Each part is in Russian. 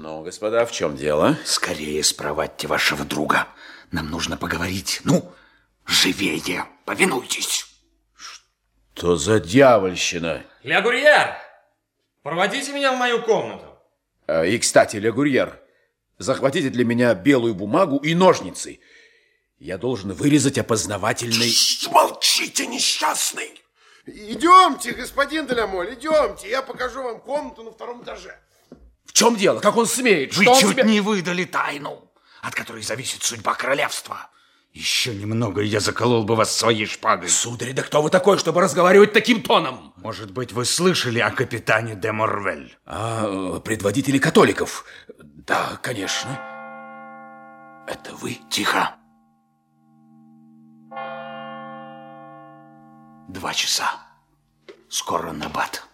Ну, господа, в чем дело? Скорее спровадьте вашего друга. Нам нужно поговорить. Ну, живее, повинуйтесь. Что за дьявольщина? Ля Гурьер, проводите меня в мою комнату. А, И, кстати, Ле Гурьер, захватите для меня белую бумагу и ножницы. Я должен вырезать опознавательный... Молчите, несчастный. Идемте, господин Делямоль, идемте. Я покажу вам комнату на втором этаже. В чем дело? Как он смеет? Вы Что он чуть себе- не выдали тайну, от которой зависит судьба королевства. Еще немного, и я заколол бы вас своей шпагой. Сударь, да кто вы такой, чтобы разговаривать таким тоном? Может быть, вы слышали о капитане де Морвель? А, э, предводители католиков? Да, конечно. Это вы? Тихо. Два часа. Скоро набат.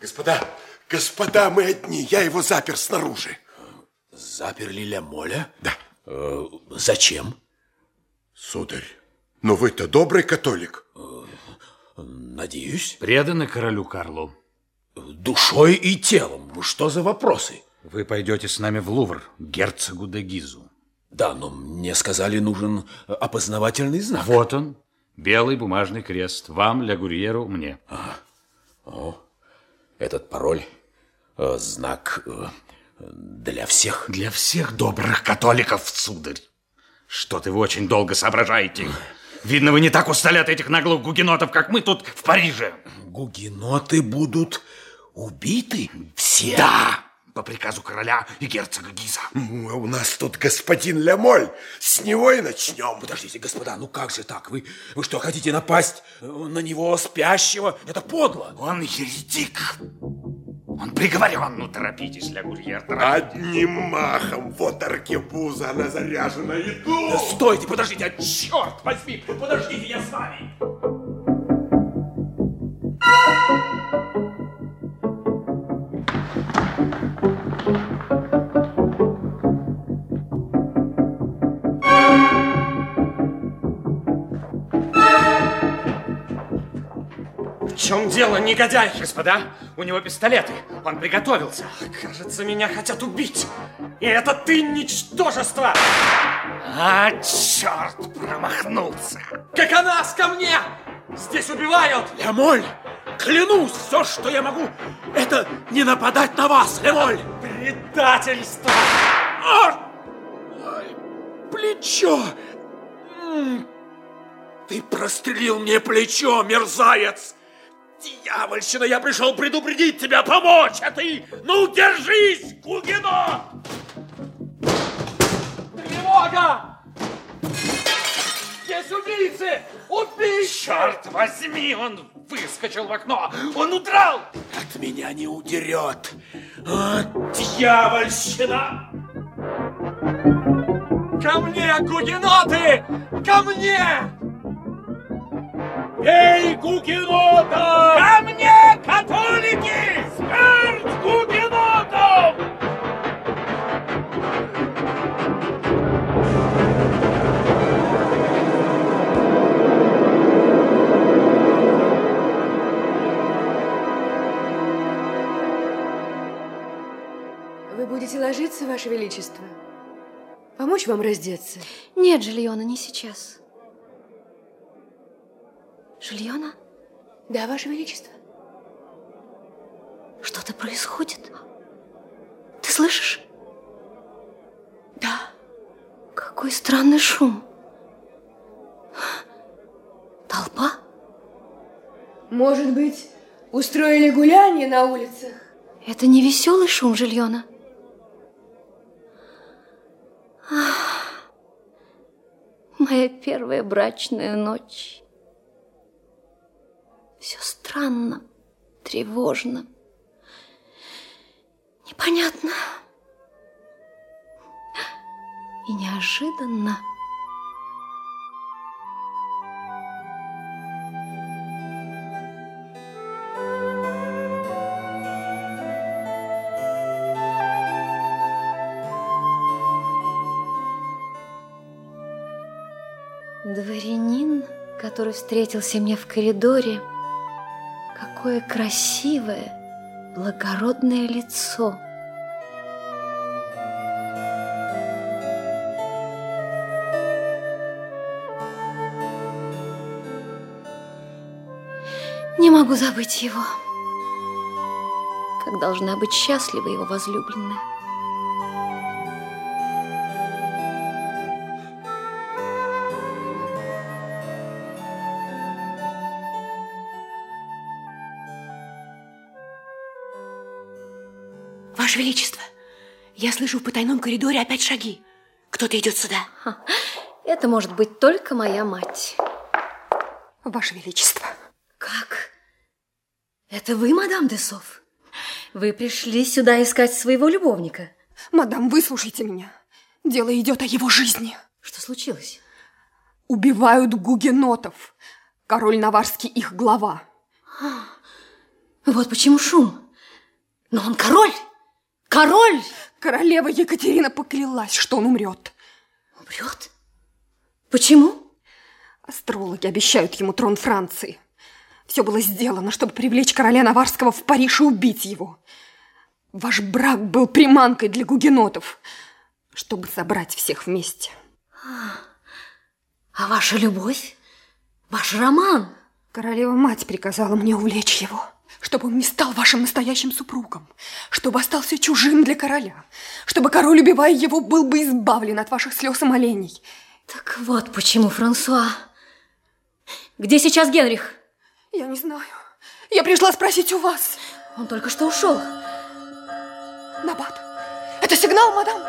Господа, господа, мы одни. Я его запер снаружи. Заперли Ля Моля? Да. Э, зачем? Сударь, но вы-то добрый католик. Надеюсь. Преданы королю Карлу. Душой и телом. Что за вопросы? Вы пойдете с нами в Лувр, герцогу де Гизу. Да, но мне сказали, нужен опознавательный знак. Вот он, белый бумажный крест. Вам, Ля Гурьеру, мне. Этот пароль, э, знак э, для всех. Для всех добрых католиков, сударь. Что-то вы очень долго соображаете. Видно, вы не так устали от этих наглых гугенотов, как мы тут в Париже. Гугеноты будут убиты? Все. Да, по приказу короля и герцога Гиза. М, У нас тут господин Лямоль. С него и начнем. Подождите, господа, ну как же так? Вы, вы что, хотите напасть э, на него спящего? Это подло. Он еретик. Он приговорен. Ну, торопитесь, Ля Гурьер, торопитесь. Одним махом. Вот аркебуза, она заряжена. Иду. Да стойте, подождите, а черт возьми, подождите, я с вами. Чем дело, негодяй? Господа, у него пистолеты. Он приготовился. Кажется, меня хотят убить. И это ты, ничтожество! А, черт, промахнулся. Как она ко мне! Здесь убивают! Лемоль, клянусь, все, что я могу, это не нападать на вас, Лемоль. Предательство! А! Плечо! Ты прострелил мне плечо, мерзавец! Дьявольщина, я пришел предупредить тебя, помочь, а ты... Ну, держись, Гугенот! Тревога! Здесь убийцы! Убийцы! Черт возьми, он выскочил в окно. Он удрал. От меня не удерет. А, дьявольщина! Ко мне, гугеноты! Ко мне! Эй, Гугенотов! Ко мне, католики! Смерть Гугенотов! Вы будете ложиться, Ваше Величество? Помочь вам раздеться? Нет, Жильона, не сейчас. Жильона, Да, Ваше Величество. что-то происходит. Ты слышишь? Да. Какой странный шум. Толпа? Может быть, устроили гуляние на улицах? Это не веселый шум, Жильона. Ах, моя первая брачная ночь. Странно, тревожно, непонятно и неожиданно. Дворянин, который встретился мне в коридоре, какое красивое благородное лицо. Не могу забыть его, как должна быть счастлива его возлюбленная. Величество, я слышу в потайном коридоре опять шаги. Кто-то идет сюда. Это может быть только моя мать. Ваше Величество. Как? Это вы, мадам Десов? Вы пришли сюда искать своего любовника? Мадам, выслушайте меня. Дело идет о его жизни. Что случилось? Убивают гугенотов. Король Наварский их глава. Вот почему шум. Но он король! Король! Королева Екатерина поклялась, что он умрет. Умрет? Почему? Астрологи обещают ему трон Франции. Все было сделано, чтобы привлечь короля Наварского в Париж и убить его. Ваш брак был приманкой для гугенотов, чтобы собрать всех вместе. А ваша любовь? Ваш роман? Королева-мать приказала мне увлечь его, чтобы он не стал вашим настоящим супругом, чтобы остался чужим для короля, чтобы король, убивая его, был бы избавлен от ваших слез и молений. Так вот почему, Франсуа. Где сейчас Генрих? Я не знаю. Я пришла спросить у вас. Он только что ушел. Набат, это сигнал, мадам?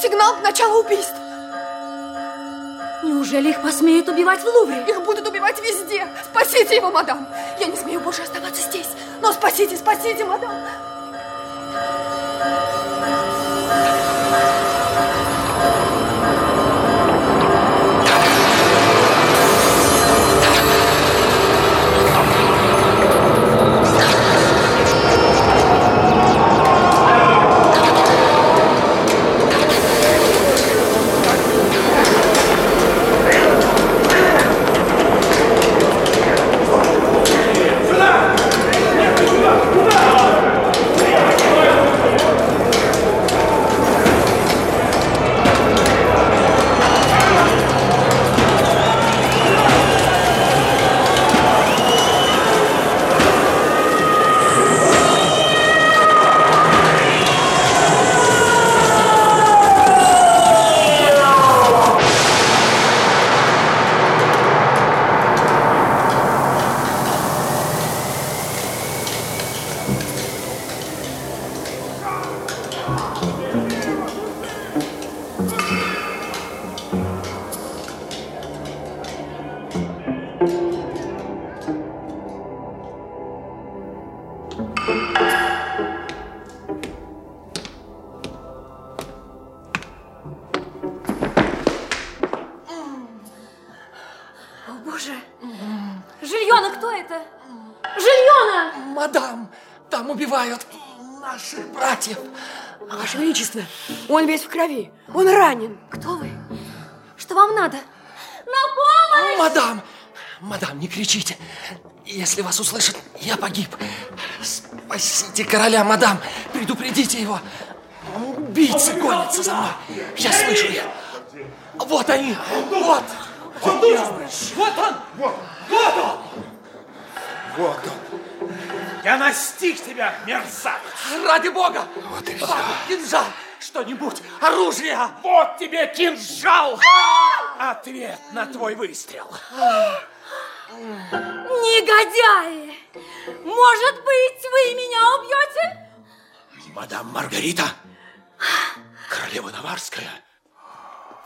Сигнал к началу убийств. Неужели их посмеют убивать в Лувре? Их будут убивать везде. Спасите его, мадам. Я не смею больше оставаться здесь. Но спасите, спасите, мадам. Мадам, там убивают наших братьев. Ваше Величество, он весь в крови. Он ранен. Кто вы? Что вам надо? На помощь! Мадам, мадам, не кричите. Если вас услышат, я погиб. Спасите короля, мадам. Предупредите его. Убийцы гонятся за мной. Я слышу их. Вот они. Вот. Вот он! Вот он! Вот он. Я настиг тебя, мерзавец! Ради бога. Вот и Папа, кинжал. Что-нибудь. Оружие. Вот тебе кинжал! Ответ на твой выстрел. Негодяи! Может быть, вы меня убьете? Мадам Маргарита, королева Наварская.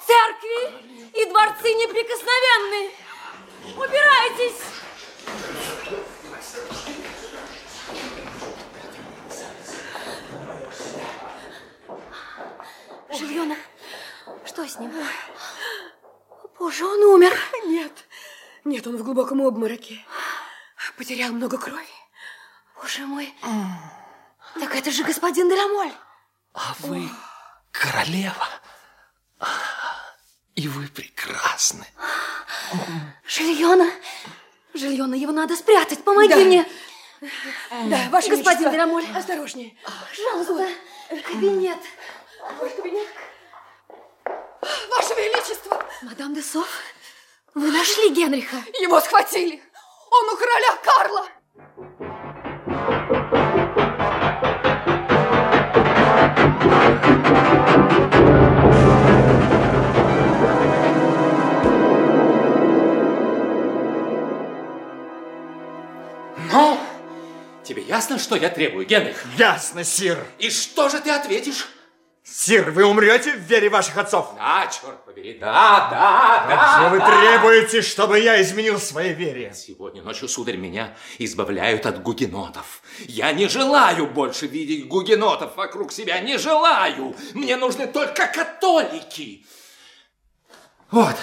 Церкви и дворцы неприкосновенны. Убирайтесь! Жильона, что с ним? Боже, он умер. Нет, нет, он в глубоком обмороке. Потерял много крови. Боже мой. Так это же господин Деламоль. А вы королева. И вы прекрасны. Жильона, Жильона, его надо спрятать. Помоги Да. мне. Да, ваше Господин. Драмоль. Осторожнее. Пожалуйста, кабинет. Ваш кабинет. Ваше Величество. Мадам де Соф, вы нашли Генриха? Его схватили. Он у короля Карла. Ну, тебе ясно, что я требую, Генрих? Ясно, сир. И что же ты ответишь? Сир, вы умрете в вере ваших отцов? Да, черт побери, да, да, да. Что вы да. требуете, чтобы я изменил своей вере? Сегодня ночью, сударь, меня избавляют от гугенотов. Я не желаю больше видеть гугенотов вокруг себя, не желаю. Мне нужны только католики. Вот,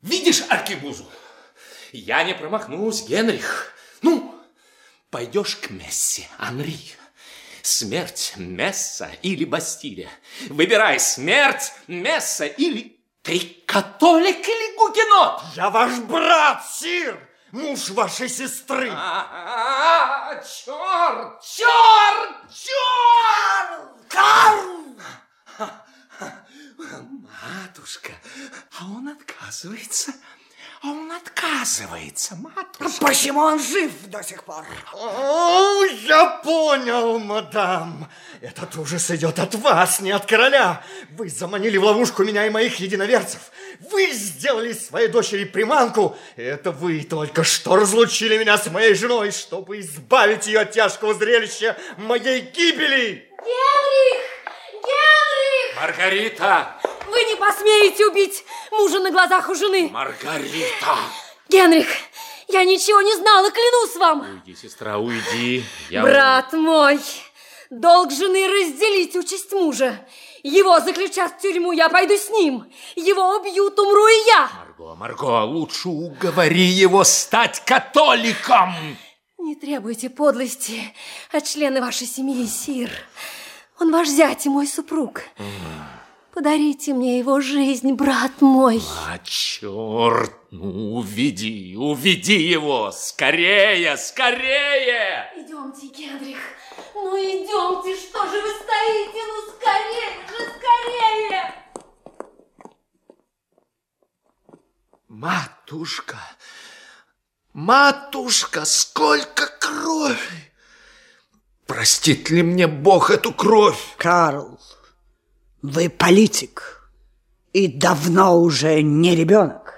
видишь аркебузу? Я не промахнусь, Генрих. Ну, пойдешь к Мессе, Анри. Смерть, Месса или Бастилия. Выбирай смерть, Месса или... Ты католик или гугенот? Я ваш брат, сир! Муж вашей сестры! А, черт, черт, черт! Карл! Матушка, а он отказывается. А он отказывается, матушка. Почему он жив до сих пор? О, я понял, мадам. Этот ужас идет от вас, не от короля. Вы заманили в ловушку меня и моих единоверцев. Вы сделали своей дочери приманку. Это вы только что разлучили меня с моей женой, чтобы избавить ее от тяжкого зрелища моей гибели. Генрих! Генрих! Маргарита! Вы не посмеете убить мужа на глазах у жены. Маргарита! Генрих, я ничего не знала, клянусь вам. Уйди, сестра, уйди. Я Брат мой, долг жены разделить участь мужа. Его заключат в тюрьму, я пойду с ним. Его убьют, умру и я. Марго, Марго, лучше уговори его стать католиком. Не требуйте подлости от члена вашей семьи, Сир. Он ваш зять и мой супруг. Подарите мне его жизнь, брат мой. А, черт, ну уведи, уведи его, скорее, скорее! Идемте, Генрих. Ну идемте, что же вы стоите? Ну скорее же, скорее! Матушка, матушка, сколько крови! Простит ли мне Бог эту кровь? Карл, вы политик и давно уже не ребенок.